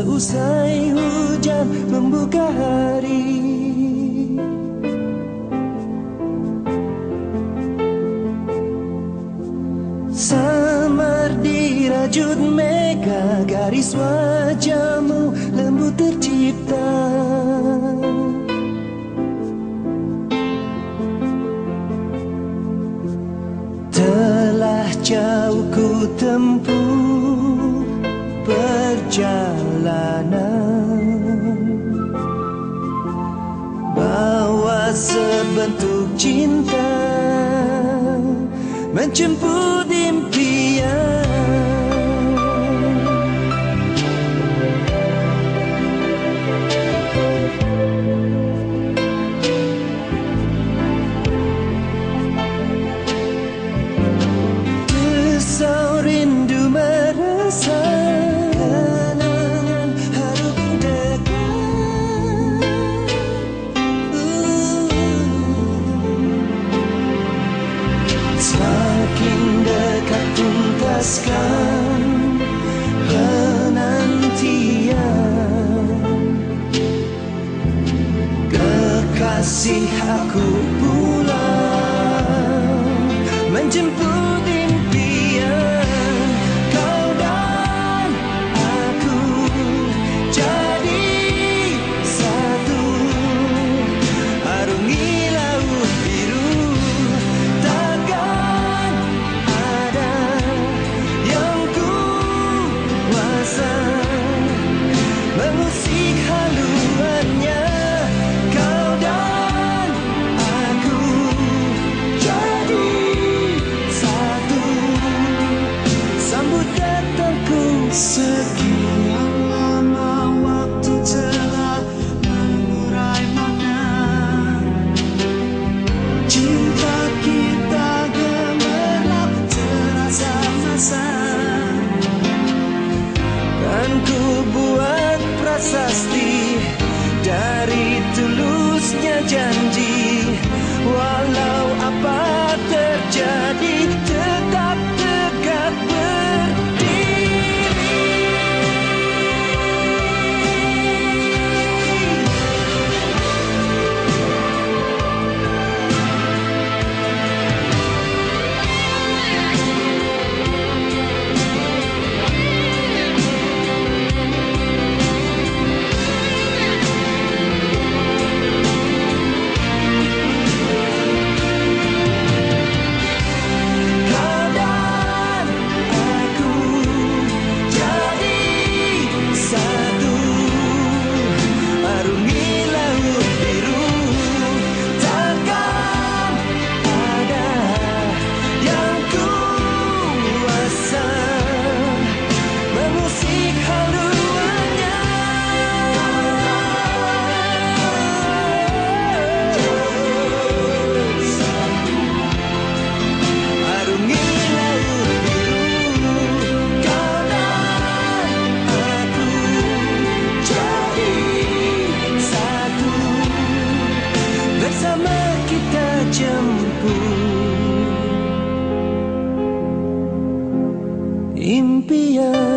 Usai hujan membuka hari. Samar dirajut mega Garis wajahmu lembut tercipta. Telah jauh ku tempuh perjalanan. Bawa sebentuk cinta Menjemput Kekasih aku pulang. Menjemput sekian lama waktu telah mengurai makna Cinta kita gemerlap terasa masa. Dan ku buat prasasti jemput. Impian